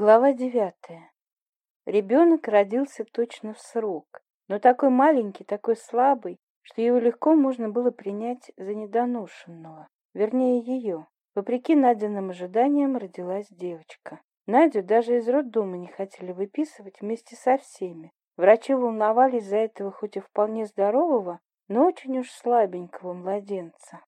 Глава девятая. Ребенок родился точно в срок, но такой маленький, такой слабый, что его легко можно было принять за недоношенного, вернее ее. Вопреки Надиным ожиданиям родилась девочка. Надю даже из роддома не хотели выписывать вместе со всеми. Врачи волновались за этого хоть и вполне здорового, но очень уж слабенького младенца.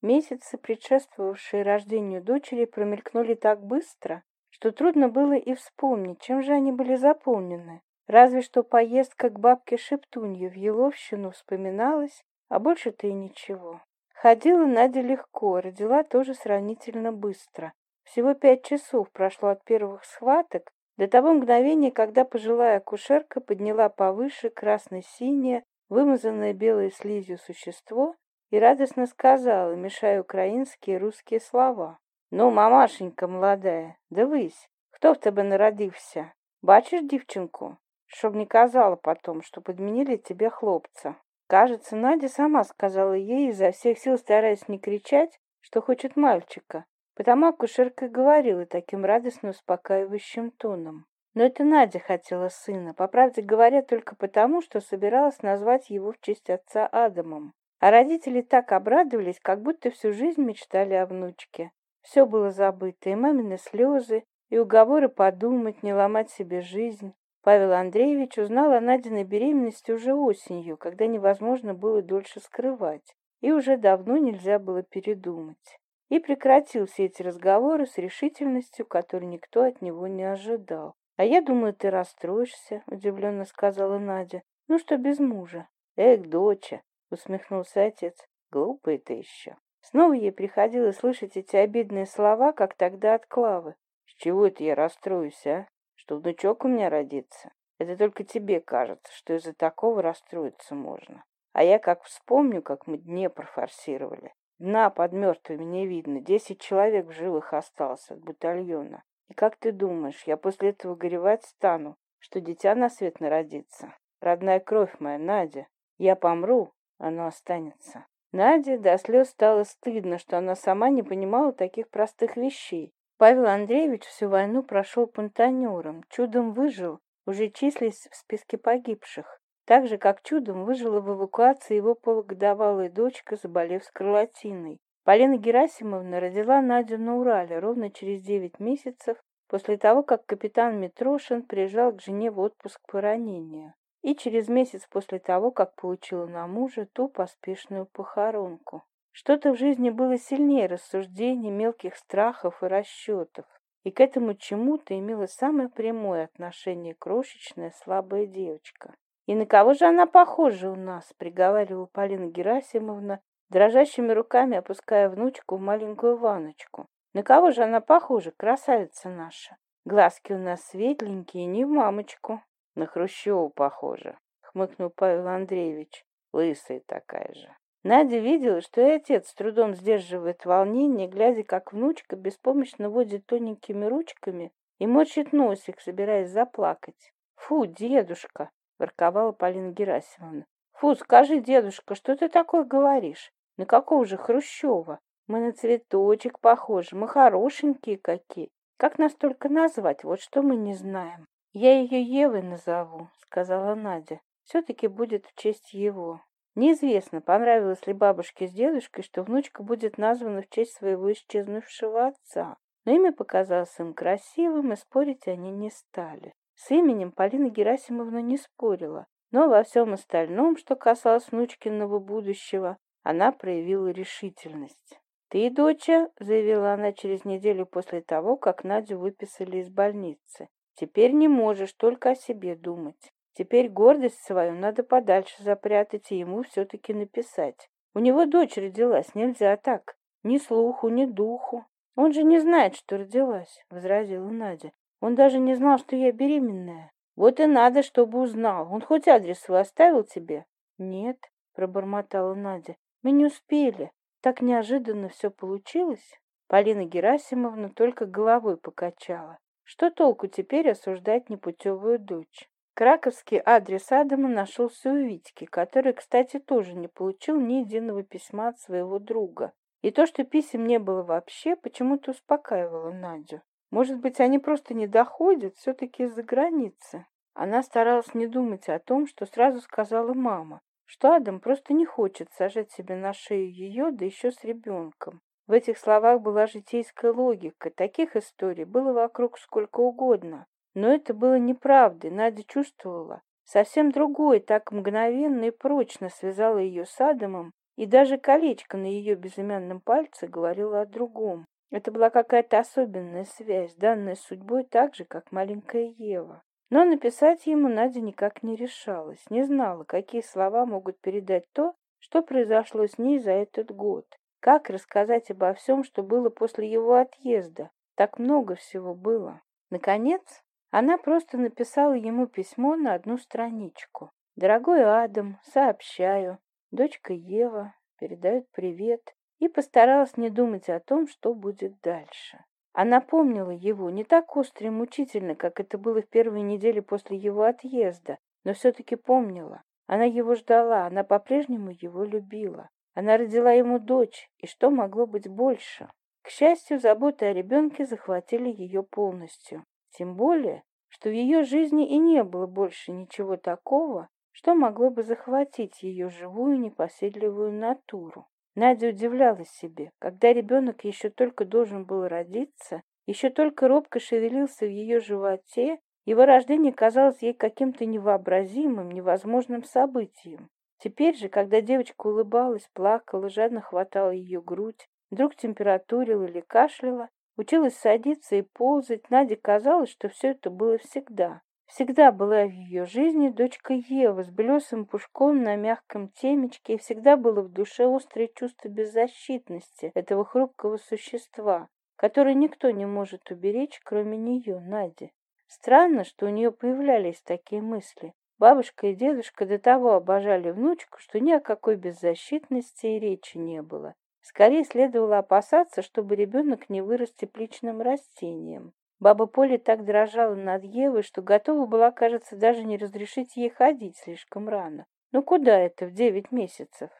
Месяцы, предшествовавшие рождению дочери, промелькнули так быстро, что трудно было и вспомнить, чем же они были заполнены. Разве что поездка к бабке Шептунье в Еловщину вспоминалась, а больше-то и ничего. Ходила Надя легко, родила тоже сравнительно быстро. Всего пять часов прошло от первых схваток до того мгновения, когда пожилая акушерка подняла повыше красно-синее, вымазанное белой слизью существо и радостно сказала, мешая украинские и русские слова. Ну, мамашенька молодая, дивись, кто в тебе народився? Бачишь девчонку? Чтоб не казала потом, что подменили тебе хлопца. Кажется, Надя сама сказала ей, изо всех сил стараясь не кричать, что хочет мальчика. Потому акушерка говорила таким радостно успокаивающим тоном. Но это Надя хотела сына, по правде говоря, только потому, что собиралась назвать его в честь отца Адамом. А родители так обрадовались, как будто всю жизнь мечтали о внучке. Все было забыто, и мамины слезы, и уговоры подумать, не ломать себе жизнь. Павел Андреевич узнал о Надиной беременности уже осенью, когда невозможно было дольше скрывать, и уже давно нельзя было передумать. И прекратил все эти разговоры с решительностью, которую никто от него не ожидал. «А я думаю, ты расстроишься», — удивленно сказала Надя. «Ну что без мужа?» «Эх, доча!» — усмехнулся отец. «Глупый ты еще!» Снова ей приходилось слышать эти обидные слова, как тогда от Клавы. «С чего это я расстроюсь, а? Что внучок у меня родится? Это только тебе кажется, что из-за такого расстроиться можно. А я как вспомню, как мы дне профорсировали, Дна под мертвыми не видно, десять человек в живых осталось от батальона. И как ты думаешь, я после этого горевать стану, что дитя на свет народится? Родная кровь моя, Надя, я помру, оно останется». Надя до слез стало стыдно, что она сама не понимала таких простых вещей. Павел Андреевич всю войну прошел пунтанером, чудом выжил, уже числись в списке погибших. Так же, как чудом выжила в эвакуации его полугодовалая дочка, заболев скарлатиной. Полина Герасимовна родила Надю на Урале ровно через девять месяцев после того, как капитан Митрошин приезжал к жене в отпуск по ранению. И через месяц после того, как получила на мужа ту поспешную похоронку. Что-то в жизни было сильнее рассуждений, мелких страхов и расчетов. И к этому чему-то имела самое прямое отношение крошечная слабая девочка. «И на кого же она похожа у нас?» — приговаривала Полина Герасимовна, дрожащими руками опуская внучку в маленькую ваночку. «На кого же она похожа, красавица наша? Глазки у нас светленькие, не в мамочку». На Хрущева похоже», — хмыкнул Павел Андреевич. «Лысая такая же». Надя видела, что и отец с трудом сдерживает волнение, глядя, как внучка беспомощно водит тоненькими ручками и мочит носик, собираясь заплакать. «Фу, дедушка!» — ворковала Полина Герасимовна. «Фу, скажи, дедушка, что ты такое говоришь? На какого же Хрущева? Мы на цветочек похожи, мы хорошенькие какие. Как нас только назвать, вот что мы не знаем». Я ее Евой назову, сказала Надя. Все-таки будет в честь его. Неизвестно, понравилось ли бабушке с дедушкой, что внучка будет названа в честь своего исчезнувшего отца. Но имя показалось им красивым, и спорить они не стали. С именем Полина Герасимовна не спорила, но во всем остальном, что касалось внучкиного будущего, она проявила решительность. «Ты, доча», — заявила она через неделю после того, как Надю выписали из больницы, Теперь не можешь только о себе думать. Теперь гордость свою надо подальше запрятать и ему все-таки написать. У него дочь родилась, нельзя так. Ни слуху, ни духу. Он же не знает, что родилась, — возразила Надя. Он даже не знал, что я беременная. Вот и надо, чтобы узнал. Он хоть адрес свой оставил тебе? Нет, — пробормотала Надя. Мы не успели. Так неожиданно все получилось. Полина Герасимовна только головой покачала. Что толку теперь осуждать непутевую дочь? Краковский адрес Адама нашелся у Витьки, который, кстати, тоже не получил ни единого письма от своего друга. И то, что писем не было вообще, почему-то успокаивало Надю. Может быть, они просто не доходят, все-таки из-за границы. Она старалась не думать о том, что сразу сказала мама, что Адам просто не хочет сажать себе на шею ее, да еще с ребенком. В этих словах была житейская логика. Таких историй было вокруг сколько угодно. Но это было неправдой, Надя чувствовала. Совсем другое так мгновенно и прочно связало ее с Адамом, и даже колечко на ее безымянном пальце говорило о другом. Это была какая-то особенная связь, данная судьбой так же, как маленькая Ева. Но написать ему Надя никак не решалась, не знала, какие слова могут передать то, что произошло с ней за этот год. Как рассказать обо всем, что было после его отъезда? Так много всего было. Наконец, она просто написала ему письмо на одну страничку. «Дорогой Адам, сообщаю. Дочка Ева передает привет» и постаралась не думать о том, что будет дальше. Она помнила его не так остро и мучительно, как это было в первые недели после его отъезда, но все-таки помнила. Она его ждала, она по-прежнему его любила. Она родила ему дочь, и что могло быть больше? К счастью, заботы о ребенке захватили ее полностью. Тем более, что в ее жизни и не было больше ничего такого, что могло бы захватить ее живую непоседливую натуру. Надя удивлялась себе, когда ребенок еще только должен был родиться, еще только робко шевелился в ее животе, его рождение казалось ей каким-то невообразимым, невозможным событием. Теперь же, когда девочка улыбалась, плакала, жадно хватала ее грудь, вдруг температурила или кашляла, училась садиться и ползать, Наде казалось, что все это было всегда. Всегда была в ее жизни дочка Ева с белесым пушком на мягком темечке, и всегда было в душе острое чувство беззащитности этого хрупкого существа, которое никто не может уберечь, кроме нее, Нади. Странно, что у нее появлялись такие мысли. Бабушка и дедушка до того обожали внучку, что ни о какой беззащитности и речи не было. Скорее следовало опасаться, чтобы ребенок не вырос тепличным растением. Баба Поля так дрожала над Евой, что готова была, кажется, даже не разрешить ей ходить слишком рано. Ну куда это в девять месяцев?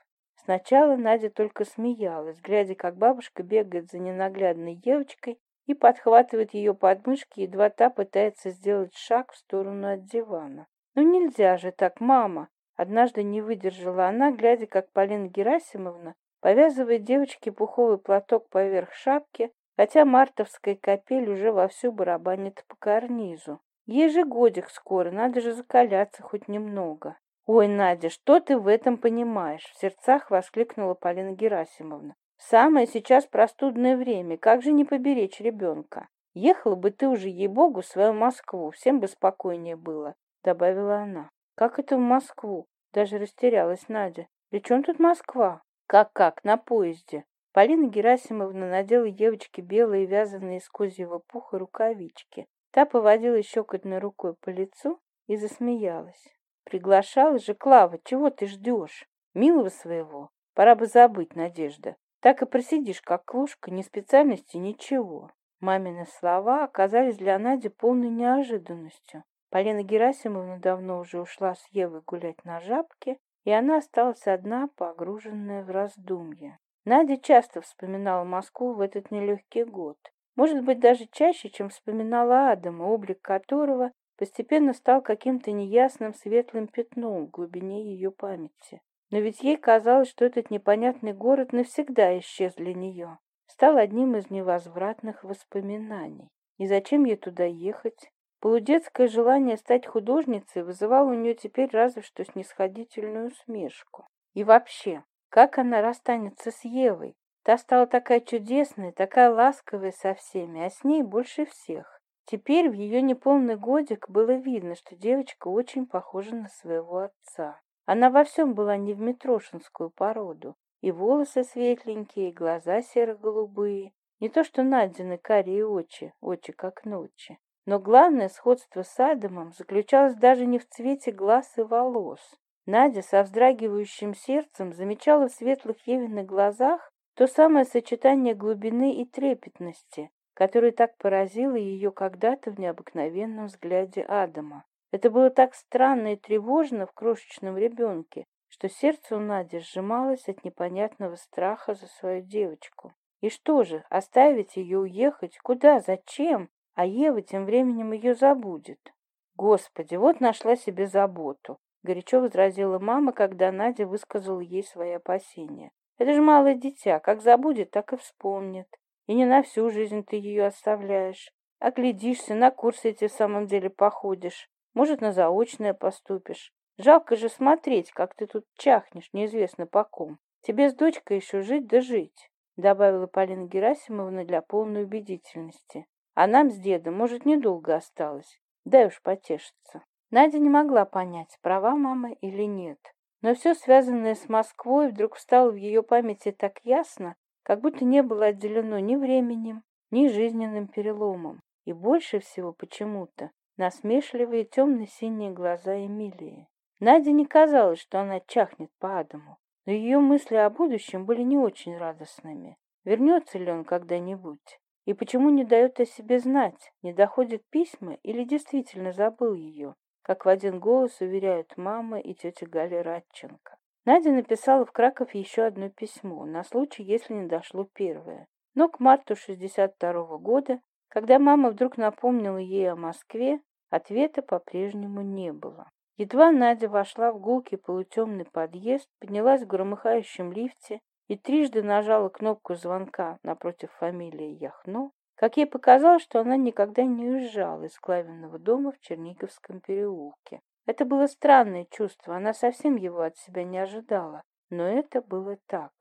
Сначала Надя только смеялась, глядя, как бабушка бегает за ненаглядной девочкой и подхватывает ее подмышки, едва та пытается сделать шаг в сторону от дивана. Ну нельзя же так, мама. Однажды не выдержала она, глядя, как Полина Герасимовна повязывает девочке пуховый платок поверх шапки, хотя мартовская капель уже вовсю барабанит по карнизу. Ей же годик скоро, надо же закаляться хоть немного. «Ой, Надя, что ты в этом понимаешь?» — в сердцах воскликнула Полина Герасимовна. «Самое сейчас простудное время, как же не поберечь ребенка? Ехала бы ты уже, ей-богу, в свою Москву, всем бы спокойнее было добавила она. «Как это в Москву?» Даже растерялась Надя. При чем тут Москва?» «Как-как? На поезде». Полина Герасимовна надела девочке белые вязаные из козьего пуха рукавички. Та поводила щекотной рукой по лицу и засмеялась. «Приглашала же Клава, чего ты ждешь? Милого своего? Пора бы забыть, Надежда. Так и просидишь, как клушка, ни специальности, ничего». Мамины слова оказались для Нади полной неожиданностью. Полина Герасимовна давно уже ушла с Евы гулять на жабке, и она осталась одна, погруженная в раздумья. Надя часто вспоминала Москву в этот нелегкий год. Может быть, даже чаще, чем вспоминала Адама, облик которого постепенно стал каким-то неясным светлым пятном в глубине ее памяти. Но ведь ей казалось, что этот непонятный город навсегда исчез для нее, стал одним из невозвратных воспоминаний. И зачем ей туда ехать? Полудетское желание стать художницей вызывало у нее теперь разве что снисходительную усмешку. И вообще, как она расстанется с Евой? Та стала такая чудесная, такая ласковая со всеми, а с ней больше всех. Теперь в ее неполный годик было видно, что девочка очень похожа на своего отца. Она во всем была не в метрошинскую породу. И волосы светленькие, и глаза серо-голубые. Не то что Надины карие очи, очи как ночи. Но главное сходство с Адамом заключалось даже не в цвете глаз и волос. Надя со вздрагивающим сердцем замечала в светлых Евиных глазах то самое сочетание глубины и трепетности, которое так поразило ее когда-то в необыкновенном взгляде Адама. Это было так странно и тревожно в крошечном ребенке, что сердце у Нади сжималось от непонятного страха за свою девочку. И что же, оставить ее уехать? Куда? Зачем? а Ева тем временем ее забудет. Господи, вот нашла себе заботу, горячо возразила мама, когда Надя высказала ей свои опасения. Это же малое дитя, как забудет, так и вспомнит. И не на всю жизнь ты ее оставляешь. А Оглядишься, на курсы эти в самом деле походишь. Может, на заочное поступишь. Жалко же смотреть, как ты тут чахнешь, неизвестно по ком. Тебе с дочкой еще жить да жить, — добавила Полина Герасимовна для полной убедительности. А нам с дедом, может недолго осталось. Дай уж потешиться. Надя не могла понять, права мама или нет. Но все связанное с Москвой вдруг стало в ее памяти так ясно, как будто не было отделено ни временем, ни жизненным переломом. И больше всего почему-то насмешливые темно-синие глаза Эмилии. Надя не казалось, что она чахнет по Адаму, но ее мысли о будущем были не очень радостными. Вернется ли он когда-нибудь? и почему не дает о себе знать, не доходят письма или действительно забыл ее, как в один голос уверяют мама и тетя Галя Радченко. Надя написала в Краков еще одно письмо, на случай, если не дошло первое. Но к марту 62 -го года, когда мама вдруг напомнила ей о Москве, ответа по-прежнему не было. Едва Надя вошла в гулкий полутемный подъезд, поднялась в громыхающем лифте и трижды нажала кнопку звонка напротив фамилии Яхно, как ей показалось, что она никогда не уезжала из Клавиного дома в Черниговском переулке. Это было странное чувство, она совсем его от себя не ожидала, но это было так.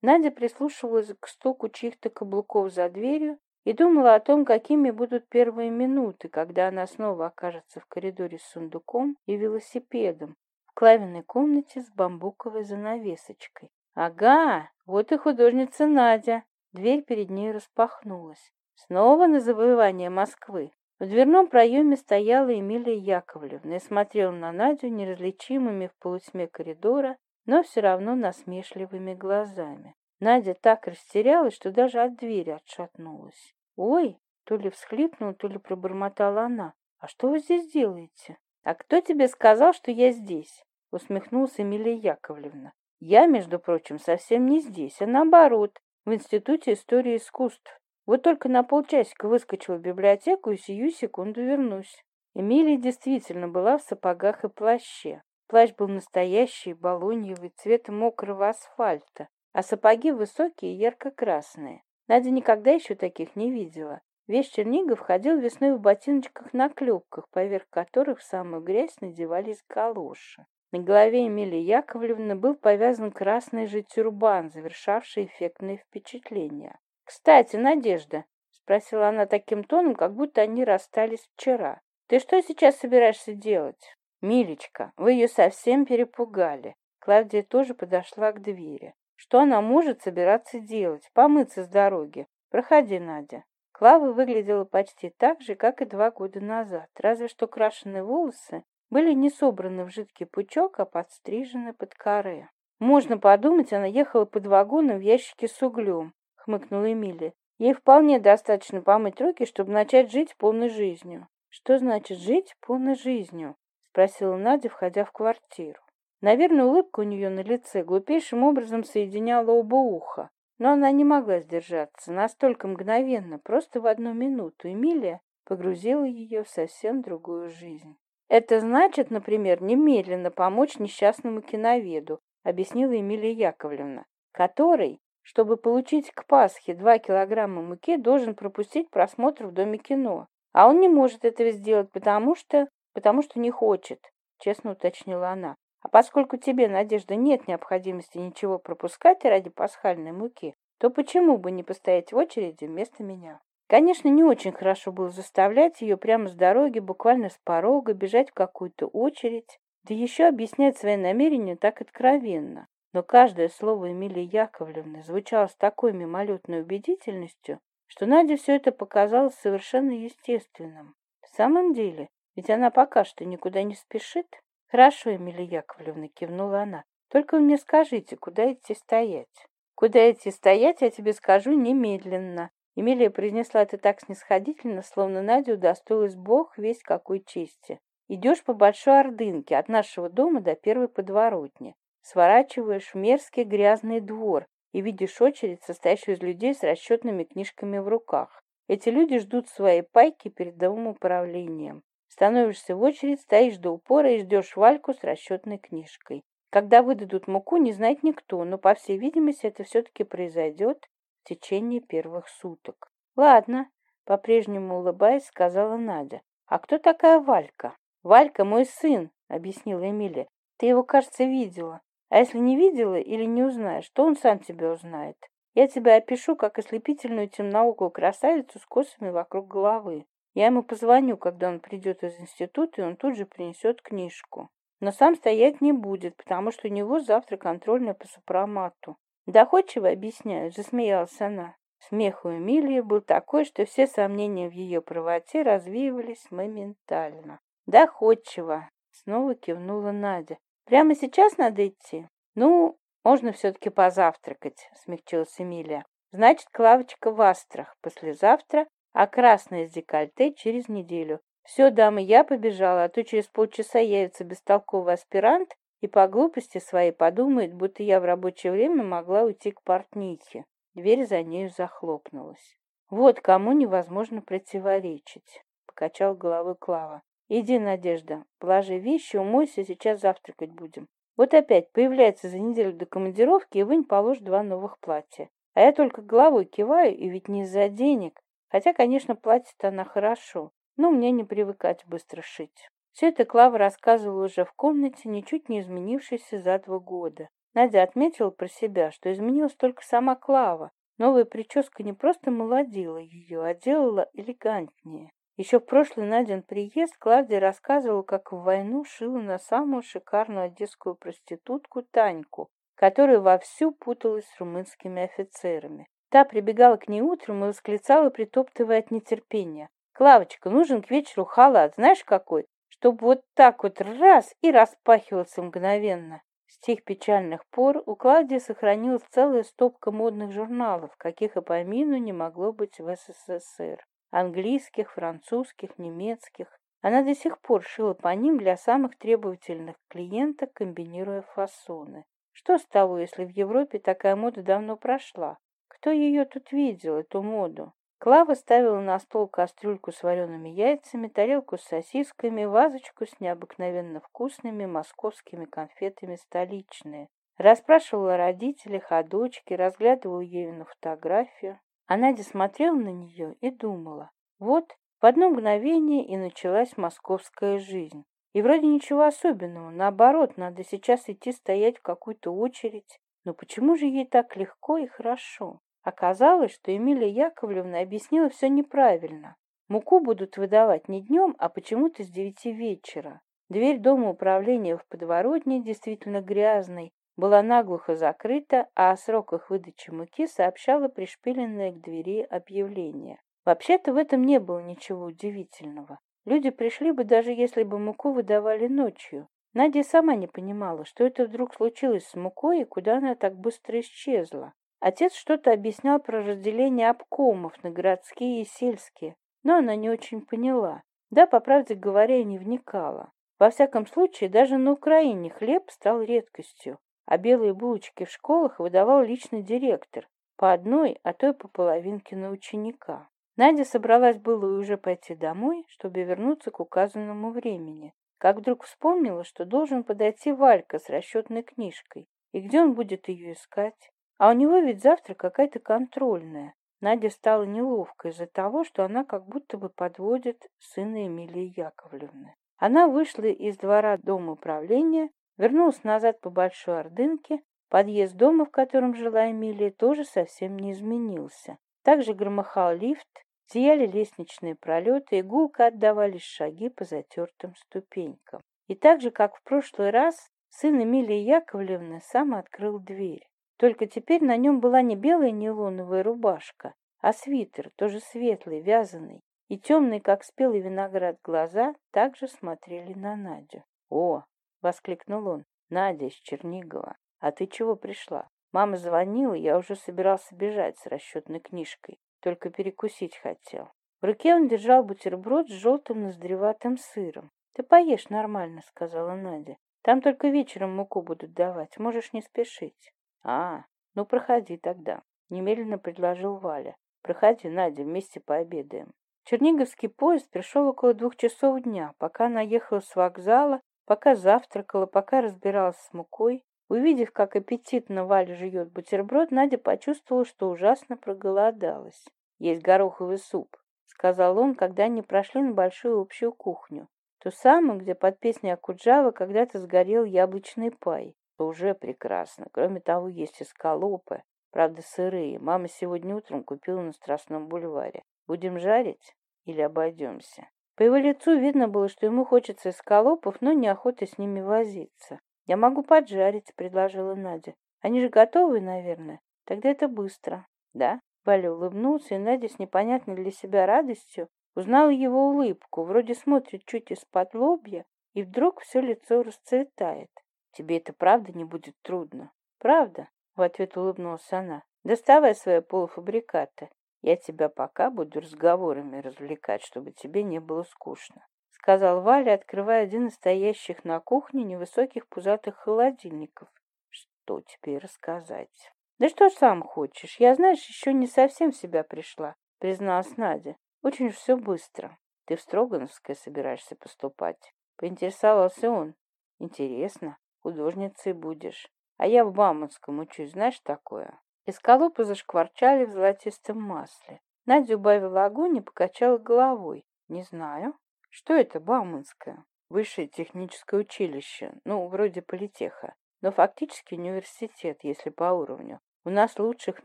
Надя прислушивалась к стуку чьих-то каблуков за дверью и думала о том, какими будут первые минуты, когда она снова окажется в коридоре с сундуком и велосипедом в Клавиной комнате с бамбуковой занавесочкой. Ага, вот и художница Надя. Дверь перед ней распахнулась. Снова на завоевание Москвы. В дверном проеме стояла Эмилия Яковлевна и смотрела на Надю неразличимыми в полутьме коридора, но все равно насмешливыми глазами. Надя так растерялась, что даже от двери отшатнулась. «Ой!» — то ли всхлипнула, то ли пробормотала она. «А что вы здесь делаете?» «А кто тебе сказал, что я здесь?» — усмехнулась Эмилия Яковлевна. Я, между прочим, совсем не здесь, а наоборот, в Институте истории искусств. Вот только на полчасика выскочила в библиотеку и сию секунду вернусь. Эмилия действительно была в сапогах и плаще. Плащ был настоящий, балоньевый, цвета мокрого асфальта, а сапоги высокие и ярко-красные. Надя никогда еще таких не видела. Весь Чернигов ходил весной в ботиночках-наклепках, поверх которых в самую грязь надевались галоши. На голове Эмилии Яковлевны был повязан красный же тюрбан, завершавший эффектное впечатление. «Кстати, Надежда», — спросила она таким тоном, как будто они расстались вчера, — «ты что сейчас собираешься делать?» «Милечка, вы ее совсем перепугали». Клавдия тоже подошла к двери. «Что она может собираться делать? Помыться с дороги. Проходи, Надя». Клава выглядела почти так же, как и два года назад, разве что крашеные волосы были не собраны в жидкий пучок, а подстрижены под коры. «Можно подумать, она ехала под вагоном в ящике с углем», — хмыкнула Эмилия. «Ей вполне достаточно помыть руки, чтобы начать жить полной жизнью». «Что значит жить полной жизнью?» — спросила Надя, входя в квартиру. Наверное, улыбка у нее на лице глупейшим образом соединяла оба уха. Но она не могла сдержаться настолько мгновенно, просто в одну минуту Эмилия погрузила ее в совсем другую жизнь. «Это значит, например, немедленно помочь несчастному киноведу», объяснила Эмилия Яковлевна, «который, чтобы получить к Пасхе два килограмма муки, должен пропустить просмотр в Доме кино. А он не может этого сделать, потому что... потому что не хочет», честно уточнила она. «А поскольку тебе, Надежда, нет необходимости ничего пропускать ради пасхальной муки, то почему бы не постоять в очереди вместо меня?» Конечно, не очень хорошо было заставлять ее прямо с дороги, буквально с порога, бежать в какую-то очередь, да еще объяснять свои намерения так откровенно. Но каждое слово Эмилии Яковлевны звучало с такой мимолетной убедительностью, что Наде все это показалось совершенно естественным. В самом деле, ведь она пока что никуда не спешит. «Хорошо, Эмилия Яковлевна», — кивнула она, — «только вы мне скажите, куда идти стоять?» «Куда идти стоять, я тебе скажу немедленно», Эмилия произнесла это так снисходительно, словно Надя удостоилась бог весь какой чести. Идешь по большой ордынке от нашего дома до первой подворотни, сворачиваешь в мерзкий грязный двор и видишь очередь, состоящую из людей с расчетными книжками в руках. Эти люди ждут своей пайки перед домом управлением. Становишься в очередь, стоишь до упора и ждешь Вальку с расчетной книжкой. Когда выдадут муку, не знает никто, но, по всей видимости, это все-таки произойдет, в течение первых суток. Ладно, по-прежнему улыбаясь, сказала Надя. А кто такая Валька? Валька мой сын, объяснила Эмилия. Ты его, кажется, видела. А если не видела или не узнаешь, то он сам тебя узнает. Я тебя опишу, как ослепительную темноокую красавицу с косами вокруг головы. Я ему позвоню, когда он придет из института, и он тут же принесет книжку. Но сам стоять не будет, потому что у него завтра контрольная по супрамату. Доходчивая объясняя засмеялся она. Смех у Эмилии был такой, что все сомнения в ее правоте развивались моментально. Доходчиво. Снова кивнула Надя. Прямо сейчас надо идти? Ну, можно все-таки позавтракать, смягчилась Эмилия. Значит, Клавочка в Астрах послезавтра, а красное из декольте через неделю. Все, дамы, я побежала, а то через полчаса явится бестолковый аспирант и по глупости своей подумает, будто я в рабочее время могла уйти к портнихе. Дверь за нею захлопнулась. «Вот кому невозможно противоречить», — покачал головой Клава. «Иди, Надежда, положи вещи, умойся, сейчас завтракать будем. Вот опять появляется за неделю до командировки, и вынь положь два новых платья. А я только головой киваю, и ведь не из-за денег. Хотя, конечно, платье-то она хорошо, но мне не привыкать быстро шить». Все это Клава рассказывала уже в комнате, ничуть не изменившейся за два года. Надя отметила про себя, что изменилась только сама Клава. Новая прическа не просто молодила ее, а делала элегантнее. Еще в прошлый Надин приезд Клавдия рассказывала, как в войну шила на самую шикарную одесскую проститутку Таньку, которая вовсю путалась с румынскими офицерами. Та прибегала к ней утром и восклицала, притоптывая от нетерпения. «Клавочка, нужен к вечеру халат, знаешь какой? чтобы вот так вот раз и распахивался мгновенно. С тех печальных пор у Клавдии сохранилась целая стопка модных журналов, каких и по не могло быть в СССР. Английских, французских, немецких. Она до сих пор шила по ним для самых требовательных клиенток, комбинируя фасоны. Что с того, если в Европе такая мода давно прошла? Кто ее тут видел, эту моду? Клава ставила на стол кастрюльку с вареными яйцами, тарелку с сосисками, вазочку с необыкновенно вкусными московскими конфетами столичные. Расспрашивала родителей, ходочки, разглядывала Евину фотографию. А Надя смотрела на нее и думала. Вот, в одно мгновение и началась московская жизнь. И вроде ничего особенного, наоборот, надо сейчас идти стоять в какую-то очередь. Но почему же ей так легко и хорошо? Оказалось, что Эмилия Яковлевна объяснила все неправильно. Муку будут выдавать не днем, а почему-то с девяти вечера. Дверь дома управления в подворотне, действительно грязной, была наглухо закрыта, а о сроках выдачи муки сообщала пришпиленное к двери объявление. Вообще-то в этом не было ничего удивительного. Люди пришли бы, даже если бы муку выдавали ночью. Надя сама не понимала, что это вдруг случилось с мукой и куда она так быстро исчезла. Отец что-то объяснял про разделение обкомов на городские и сельские, но она не очень поняла. Да, по правде говоря, не вникала. Во всяком случае, даже на Украине хлеб стал редкостью, а белые булочки в школах выдавал личный директор, по одной, а то и по половинке на ученика. Надя собралась было уже пойти домой, чтобы вернуться к указанному времени, как вдруг вспомнила, что должен подойти Валька с расчетной книжкой, и где он будет ее искать а у него ведь завтра какая-то контрольная. Надя стала неловкой из-за того, что она как будто бы подводит сына Эмилии Яковлевны. Она вышла из двора дома управления, вернулась назад по Большой Ордынке. Подъезд дома, в котором жила Эмилия, тоже совсем не изменился. Также громыхал лифт, сияли лестничные пролеты, и гулко отдавались шаги по затертым ступенькам. И так же, как в прошлый раз, сын Эмилии Яковлевны сам открыл дверь. Только теперь на нем была не белая нейлоновая рубашка, а свитер, тоже светлый, вязаный, и темные, как спелый виноград, глаза также смотрели на Надю. «О!» — воскликнул он. «Надя из Чернигова. А ты чего пришла? Мама звонила, я уже собирался бежать с расчетной книжкой, только перекусить хотел». В руке он держал бутерброд с желтым ноздреватым сыром. «Ты поешь нормально», — сказала Надя. «Там только вечером муку будут давать, можешь не спешить». А, ну проходи тогда. Немедленно предложил Валя. Проходи, Надя, вместе пообедаем. Черниговский поезд пришел около двух часов дня, пока она ехала с вокзала, пока завтракала, пока разбиралась с мукой. Увидев, как аппетитно Валя жует бутерброд, Надя почувствовала, что ужасно проголодалась. «Есть гороховый суп», — сказал он, когда они прошли на большую общую кухню. Ту самую, где под песней Акуджава когда-то сгорел яблочный пай то уже прекрасно. Кроме того, есть эскалопы. Правда, сырые. Мама сегодня утром купила на Страстном бульваре. Будем жарить или обойдемся?» По его лицу видно было, что ему хочется эскалопов, но неохота с ними возиться. «Я могу поджарить», — предложила Надя. «Они же готовы, наверное. Тогда это быстро». «Да?» Валя улыбнулся, и Надя с непонятной для себя радостью узнала его улыбку. Вроде смотрит чуть из-под лобья, и вдруг все лицо расцветает. Тебе это правда не будет трудно? Правда? В ответ улыбнулась она. Доставай свои полуфабрикаты. Я тебя пока буду разговорами развлекать, чтобы тебе не было скучно. Сказал Валя, открывая один из стоящих на кухне невысоких пузатых холодильников. Что тебе рассказать? Да что сам хочешь? Я, знаешь, еще не совсем в себя пришла, призналась Надя. Очень все быстро. Ты в Строгановское собираешься поступать? Поинтересовался он. Интересно, художницей будешь, а я в Бамонском учусь, знаешь такое?» Из колопы зашкварчали в золотистом масле. Надя убавила огонь и покачала головой. «Не знаю. Что это Бауманское?» «Высшее техническое училище. Ну, вроде политеха. Но фактически университет, если по уровню. У нас лучших в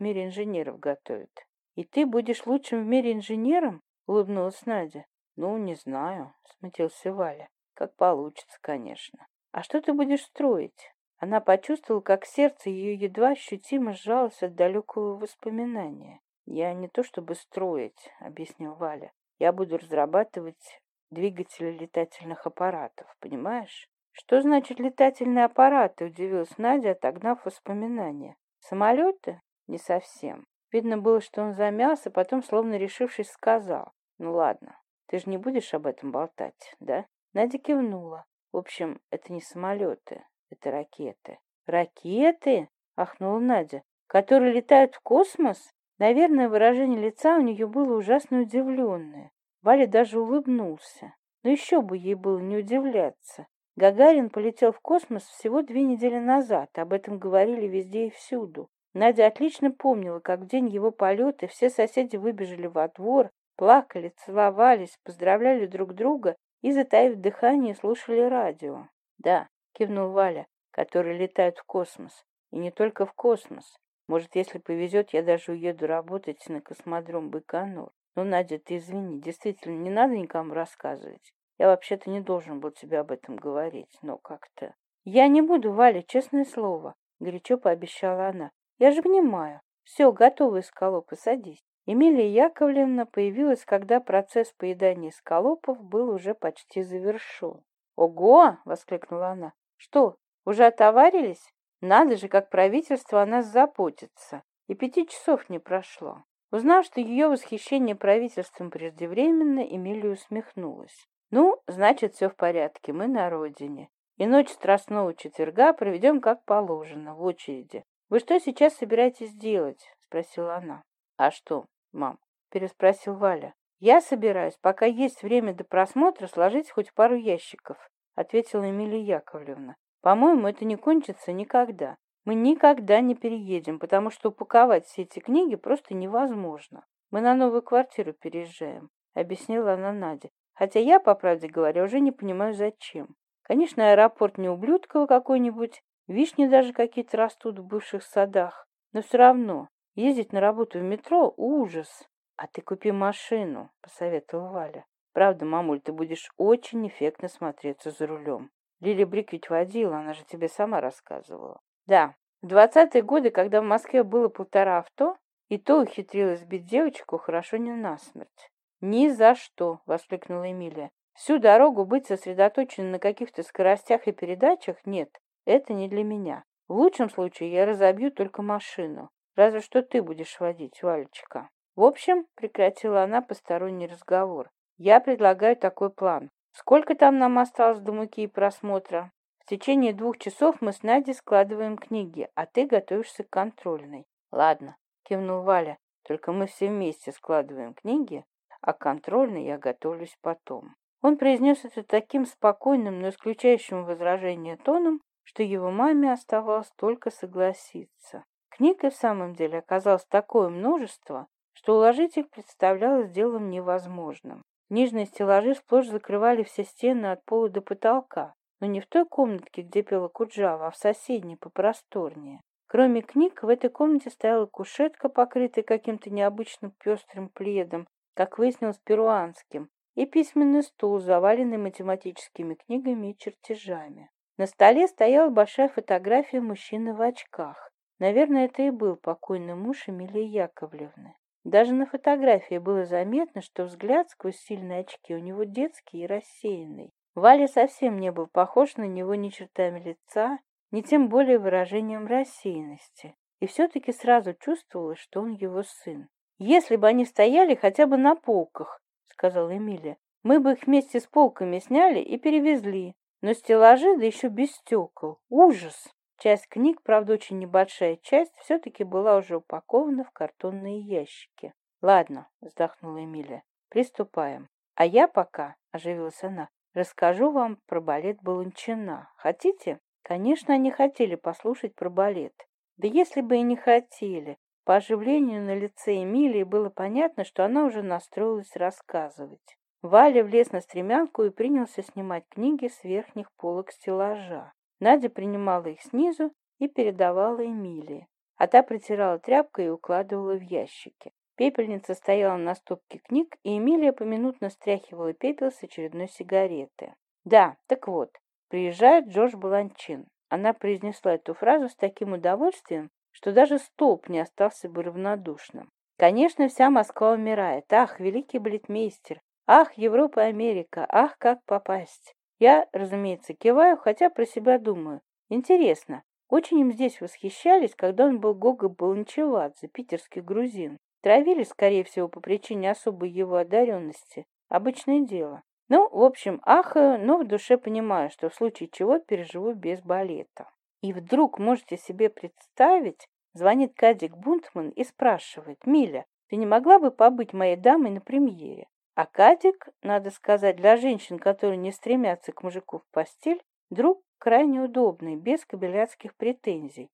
мире инженеров готовят». «И ты будешь лучшим в мире инженером?» — улыбнулась Надя. «Ну, не знаю», — смутился Валя. «Как получится, конечно». «А что ты будешь строить?» Она почувствовала, как сердце ее едва ощутимо сжалось от далекого воспоминания. «Я не то чтобы строить», — объяснил Валя. «Я буду разрабатывать двигатели летательных аппаратов, понимаешь?» «Что значит летательные аппараты?» — удивилась Надя, отогнав воспоминания. «Самолеты? Не совсем. Видно было, что он замялся, потом, словно решившись, сказал. «Ну ладно, ты же не будешь об этом болтать, да?» Надя кивнула. В общем, это не самолеты, это ракеты. Ракеты? Ахнула Надя. Которые летают в космос? Наверное, выражение лица у нее было ужасно удивленное. Валя даже улыбнулся. Но еще бы ей было не удивляться. Гагарин полетел в космос всего две недели назад, об этом говорили везде и всюду. Надя отлично помнила, как в день его полета все соседи выбежали во двор, плакали, целовались, поздравляли друг друга и, затаив дыхание, слушали радио. Да, кивнул Валя, которые летают в космос. И не только в космос. Может, если повезет, я даже уеду работать на космодром Байконур. Ну, Надя, ты извини, действительно, не надо никому рассказывать. Я вообще-то не должен был тебе об этом говорить, но как-то... Я не буду, Валя, честное слово, горячо пообещала она. Я же внимаю. Все, готовы, Исколопа, садись. Эмилия Яковлевна появилась, когда процесс поедания скалопов был уже почти завершен. «Ого!» — воскликнула она. «Что, уже отоварились? Надо же, как правительство о нас заботится!» И пяти часов не прошло. Узнав, что ее восхищение правительством преждевременно, Эмилия усмехнулась. «Ну, значит, все в порядке, мы на родине. И ночь страстного четверга проведем как положено, в очереди. Вы что сейчас собираетесь делать?» — спросила она. «А что, мам?» – переспросил Валя. «Я собираюсь, пока есть время до просмотра, сложить хоть пару ящиков», – ответила Эмилия Яковлевна. «По-моему, это не кончится никогда. Мы никогда не переедем, потому что упаковать все эти книги просто невозможно. Мы на новую квартиру переезжаем», – объяснила она Наде. «Хотя я, по правде говоря, уже не понимаю, зачем. Конечно, аэропорт не Ублюдково какой-нибудь, вишни даже какие-то растут в бывших садах, но все равно ездить на работу в метро – ужас. А ты купи машину, посоветовала Валя. Правда, мамуль, ты будешь очень эффектно смотреться за рулем. Лили Брик ведь водила, она же тебе сама рассказывала. Да, в двадцатые годы, когда в Москве было полтора авто, и то ухитрилась сбить девочку хорошо не насмерть. «Ни за что!» — воскликнула Эмилия. «Всю дорогу быть сосредоточенной на каких-то скоростях и передачах? Нет, это не для меня. В лучшем случае я разобью только машину. Разве что ты будешь водить, Валечка. В общем, прекратила она посторонний разговор. Я предлагаю такой план. Сколько там нам осталось до муки и просмотра? В течение двух часов мы с Надей складываем книги, а ты готовишься к контрольной. Ладно, кивнул Валя. Только мы все вместе складываем книги, а контрольной я готовлюсь потом. Он произнес это таким спокойным, но исключающим возражение тоном, что его маме оставалось только согласиться. Книг и в самом деле оказалось такое множество, что уложить их представлялось делом невозможным. Нижние стеллажи сплошь закрывали все стены от пола до потолка, но не в той комнатке, где пела Куджава, а в соседней, попросторнее. Кроме книг, в этой комнате стояла кушетка, покрытая каким-то необычным пестрым пледом, как выяснилось, перуанским, и письменный стул, заваленный математическими книгами и чертежами. На столе стояла большая фотография мужчины в очках. Наверное, это и был покойный муж Эмилии Яковлевны. Даже на фотографии было заметно, что взгляд сквозь сильные очки у него детский и рассеянный. Валя совсем не был похож на него ни чертами лица, ни тем более выражением рассеянности. И все-таки сразу чувствовалось, что он его сын. «Если бы они стояли хотя бы на полках», — сказала Эмилия, «мы бы их вместе с полками сняли и перевезли. Но стеллажи, да еще без стекол. Ужас!» Часть книг, правда, очень небольшая часть, все-таки была уже упакована в картонные ящики. «Ладно», — вздохнула Эмилия, — «приступаем. А я пока», — оживилась она, — «расскажу вам про балет Балунчина. Хотите?» Конечно, они хотели послушать про балет. Да если бы и не хотели, по оживлению на лице Эмилии было понятно, что она уже настроилась рассказывать. Валя влез на стремянку и принялся снимать книги с верхних полок стеллажа. Надя принимала их снизу и передавала Эмилии, а та протирала тряпкой и укладывала в ящики. Пепельница стояла на стопке книг, и Эмилия поминутно стряхивала пепел с очередной сигареты. «Да, так вот, приезжает Джордж Баланчин». Она произнесла эту фразу с таким удовольствием, что даже столб не остался бы равнодушным. Конечно, вся Москва умирает. Ах, великий балетмейстер! Ах, Европа и Америка! Ах, как попасть! Я, разумеется, киваю, хотя про себя думаю. Интересно, очень им здесь восхищались, когда он был Гога Баланчевадзе, питерский грузин. Травили, скорее всего, по причине особой его одаренности. Обычное дело. Ну, в общем, ахаю, но в душе понимаю, что в случае чего переживу без балета. И вдруг, можете себе представить, звонит Кадик Бунтман и спрашивает, «Миля, ты не могла бы побыть моей дамой на премьере? А Катик, надо сказать, для женщин, которые не стремятся к мужику в постель, друг крайне удобный, без кабелятских претензий.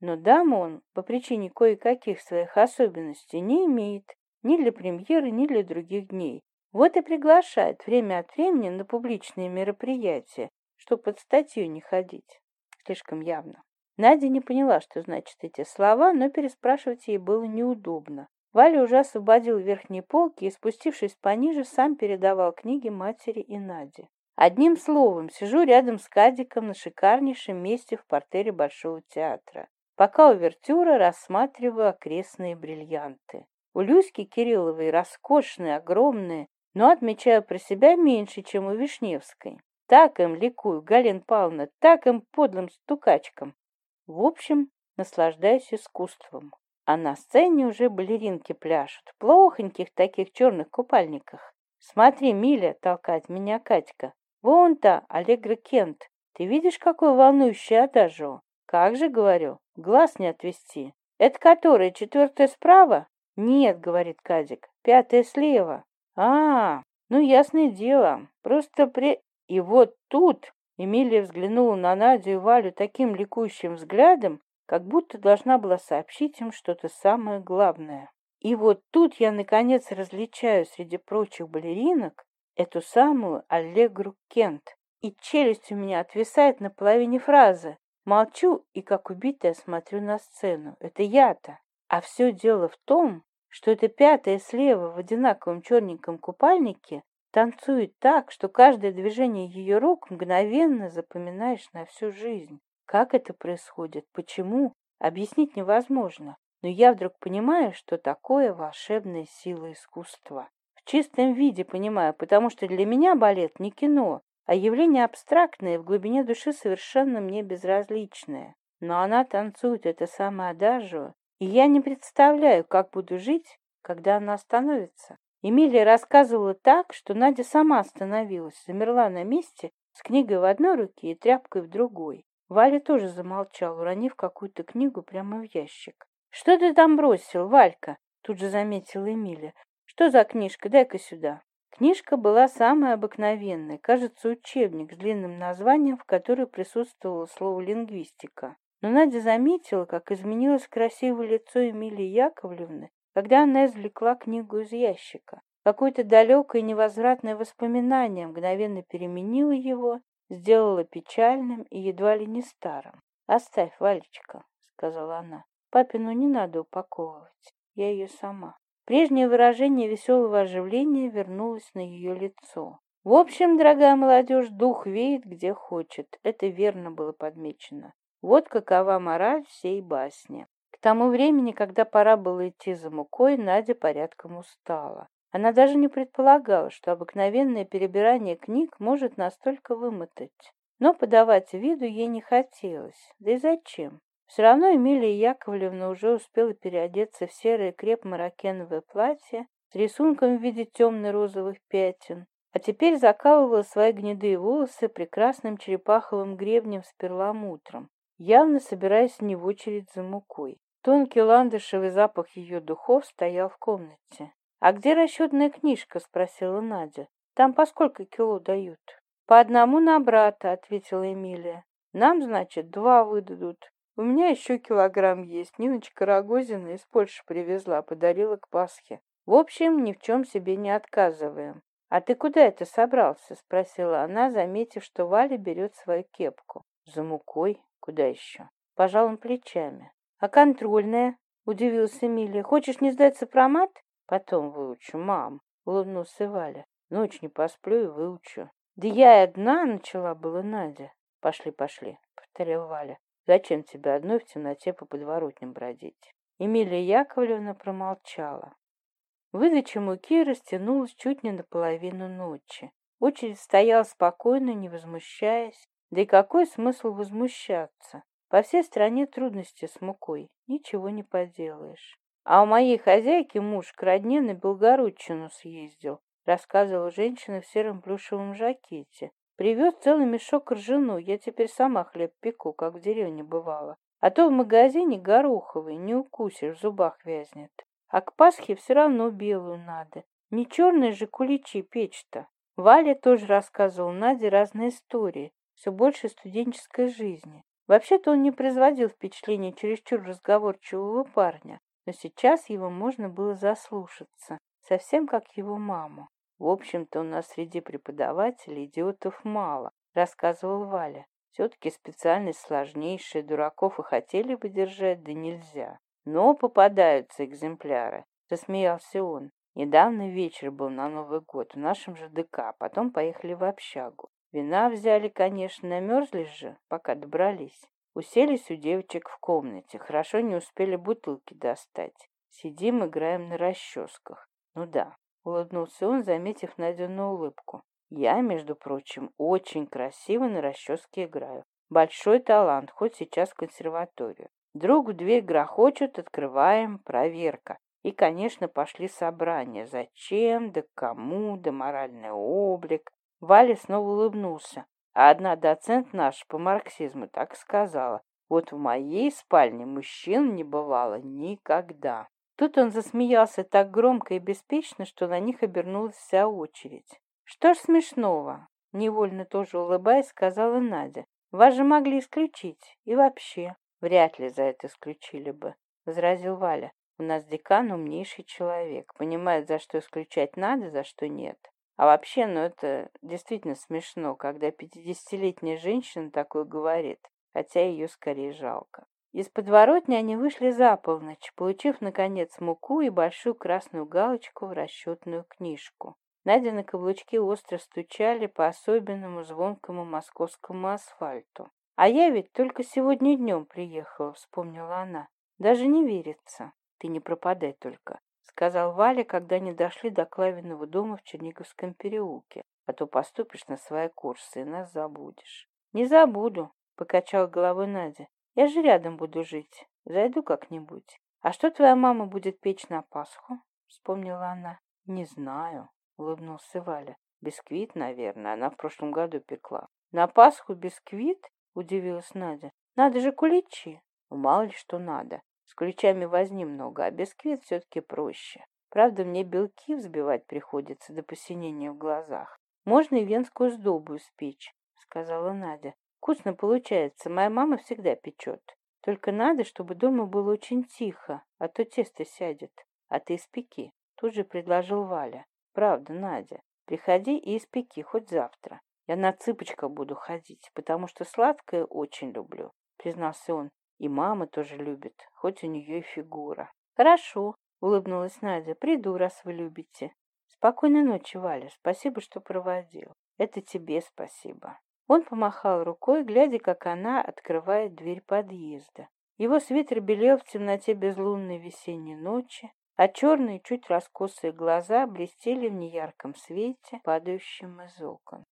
Но даму он, по причине кое-каких своих особенностей, не имеет ни для премьеры, ни для других дней. Вот и приглашает время от времени на публичные мероприятия, чтобы под статью не ходить. Слишком явно. Надя не поняла, что значат эти слова, но переспрашивать ей было неудобно. Валя уже освободил верхние полки и, спустившись пониже, сам передавал книги матери и Наде. Одним словом, сижу рядом с Кадиком на шикарнейшем месте в портере Большого театра. Пока увертюра рассматриваю окрестные бриллианты. У Люськи Кирилловой роскошные, огромные, но отмечаю про себя меньше, чем у Вишневской. Так им ликую, Галин Павловна, так им подлым стукачкам. В общем, наслаждаюсь искусством а на сцене уже балеринки пляшут, в плохоньких таких черных купальниках. «Смотри, Миля!» — толкает меня Катька. «Вон та, Аллегра Кент. Ты видишь, какой волнующий адажио?» «Как же, — говорю, — глаз не отвести. Это которая, четвертая справа?» «Нет, — говорит Кадик, — пятая слева». «А, ну ясное дело, просто при...» И вот тут Эмилия взглянула на Надю и Валю таким ликующим взглядом, как будто должна была сообщить им что-то самое главное. И вот тут я, наконец, различаю среди прочих балеринок эту самую Аллегру Кент, и челюсть у меня отвисает на половине фразы. Молчу и, как убитая, смотрю на сцену. Это я-то. А все дело в том, что эта пятая слева в одинаковом черненьком купальнике танцует так, что каждое движение ее рук мгновенно запоминаешь на всю жизнь как это происходит, почему, объяснить невозможно. Но я вдруг понимаю, что такое волшебная сила искусства. В чистом виде понимаю, потому что для меня балет не кино, а явление абстрактное, в глубине души совершенно мне безразличное. Но она танцует это самое адажио, и я не представляю, как буду жить, когда она остановится. Эмилия рассказывала так, что Надя сама остановилась, замерла на месте с книгой в одной руке и тряпкой в другой. Валя тоже замолчал, уронив какую-то книгу прямо в ящик. «Что ты там бросил, Валька?» — тут же заметила Эмиля. «Что за книжка? Дай-ка сюда». Книжка была самая обыкновенная, кажется, учебник с длинным названием, в которой присутствовало слово «лингвистика». Но Надя заметила, как изменилось красивое лицо Эмилии Яковлевны, когда она извлекла книгу из ящика. Какое-то далекое невозвратное воспоминание мгновенно переменило его, сделала печальным и едва ли не старым. «Оставь, Валечка», — сказала она. «Папину не надо упаковывать. Я ее сама». Прежнее выражение веселого оживления вернулось на ее лицо. В общем, дорогая молодежь, дух веет где хочет. Это верно было подмечено. Вот какова мораль всей басни. К тому времени, когда пора было идти за мукой, Надя порядком устала. Она даже не предполагала, что обыкновенное перебирание книг может настолько вымотать. Но подавать виду ей не хотелось. Да и зачем? Все равно Эмилия Яковлевна уже успела переодеться в серое креп-марокеновое платье с рисунком в виде темно-розовых пятен, а теперь закалывала свои гнедые волосы прекрасным черепаховым гребнем с перламутром, явно собираясь не в очередь за мукой. Тонкий ландышевый запах ее духов стоял в комнате а где расчетная книжка спросила надя. Там по сколько кило дают. По одному на брата ответила эмилия. Нам значит два выдадут. У меня еще килограмм есть. Ниночка рогозина из польши привезла подарила к пасхе. В общем ни в чем себе не отказываем. А ты куда это собрался? Спросила она заметив что валя берет свою кепку. За мукой? Куда еще? Пожал он плечами. А контрольная? Удивился эмилия. Хочешь не сдать сопромат? Потом выучу, мам, улыбнулся Валя. Ну, Ночь не посплю и выучу. Да я одна начала была Надя. Пошли, пошли, повторил Валя. Зачем тебе одной в темноте по подворотням бродить? Эмилия Яковлевна промолчала. Выдача муки растянулась чуть не до половины ночи. Очередь стояла спокойно, не возмущаясь. Да и какой смысл возмущаться? По всей стране трудности с мукой. Ничего не поделаешь. А у моей хозяйки муж к крадневный белгородчину съездил. Рассказывала женщина в сером плюшевом жакете. Привез целый мешок ржану. Я теперь сама хлеб пеку, как в деревне бывало. А то в магазине гороховый, не укусишь, в зубах вязнет. А к Пасхе все равно белую надо. Не черные же куличи печь-то. Валя тоже рассказывал Наде разные истории, все больше студенческой жизни. Вообще-то он не производил впечатления чересчур разговорчивого парня, но сейчас его можно было заслушаться, совсем как его маму. В общем-то, у нас среди преподавателей идиотов мало, рассказывал Валя. Все-таки специальность сложнейшая, дураков и хотели бы держать, да нельзя. Но попадаются экземпляры, засмеялся он. Недавно вечер был на Новый год в нашем же ДК, потом поехали в общагу. Вина взяли, конечно, намерзли же, пока добрались. Уселись у девочек в комнате. Хорошо не успели бутылки достать. Сидим, играем на расческах. Ну да, улыбнулся он, заметив Надину улыбку. Я, между прочим, очень красиво на расческе играю. Большой талант, хоть сейчас в консерваторию. Друг в дверь грохочет, открываем, проверка. И, конечно, пошли собрания. Зачем, да кому, да моральный облик. Валя снова улыбнулся. Одна доцент наш по марксизму так сказала. Вот в моей спальне мужчин не бывало никогда. Тут он засмеялся так громко и беспечно, что на них обернулась вся очередь. «Что ж смешного?» — невольно тоже улыбаясь, сказала Надя. «Вас же могли исключить. И вообще, вряд ли за это исключили бы», — возразил Валя. «У нас декан умнейший человек. Понимает, за что исключать надо, за что нет. А вообще, ну это действительно смешно, когда 50-летняя женщина такое говорит, хотя ее скорее жалко. Из подворотни они вышли за полночь, получив, наконец, муку и большую красную галочку в расчетную книжку. Надя на каблучке остро стучали по особенному звонкому московскому асфальту. «А я ведь только сегодня днем приехала», — вспомнила она. «Даже не верится. Ты не пропадай только. Сказал Валя, когда они дошли до Клавиного дома в Черниговском переулке. А то поступишь на свои курсы и нас забудешь. Не забуду, покачал головой Надя. Я же рядом буду жить. Зайду как-нибудь. А что твоя мама будет печь на Пасху? Вспомнила она. Не знаю, улыбнулся Валя. Бисквит, наверное, она в прошлом году пекла. На Пасху бисквит? Удивилась Надя. Надо же куличи. Мало ли что надо. С ключами возни много, а без квит все-таки проще. Правда, мне белки взбивать приходится до посинения в глазах. Можно и венскую сдобу испечь, сказала Надя. Вкусно получается, моя мама всегда печет. Только надо, чтобы дома было очень тихо, а то тесто сядет. А ты испеки, тут же предложил Валя. Правда, Надя, приходи и испеки хоть завтра. Я на цыпочках буду ходить, потому что сладкое очень люблю, признался он и мама тоже любит, хоть у нее и фигура. Хорошо, улыбнулась Надя, приду, раз вы любите. Спокойной ночи, Валя, спасибо, что проводил. Это тебе спасибо. Он помахал рукой, глядя, как она открывает дверь подъезда. Его свитер белел в темноте безлунной весенней ночи, а черные, чуть раскосые глаза блестели в неярком свете, падающем из окон.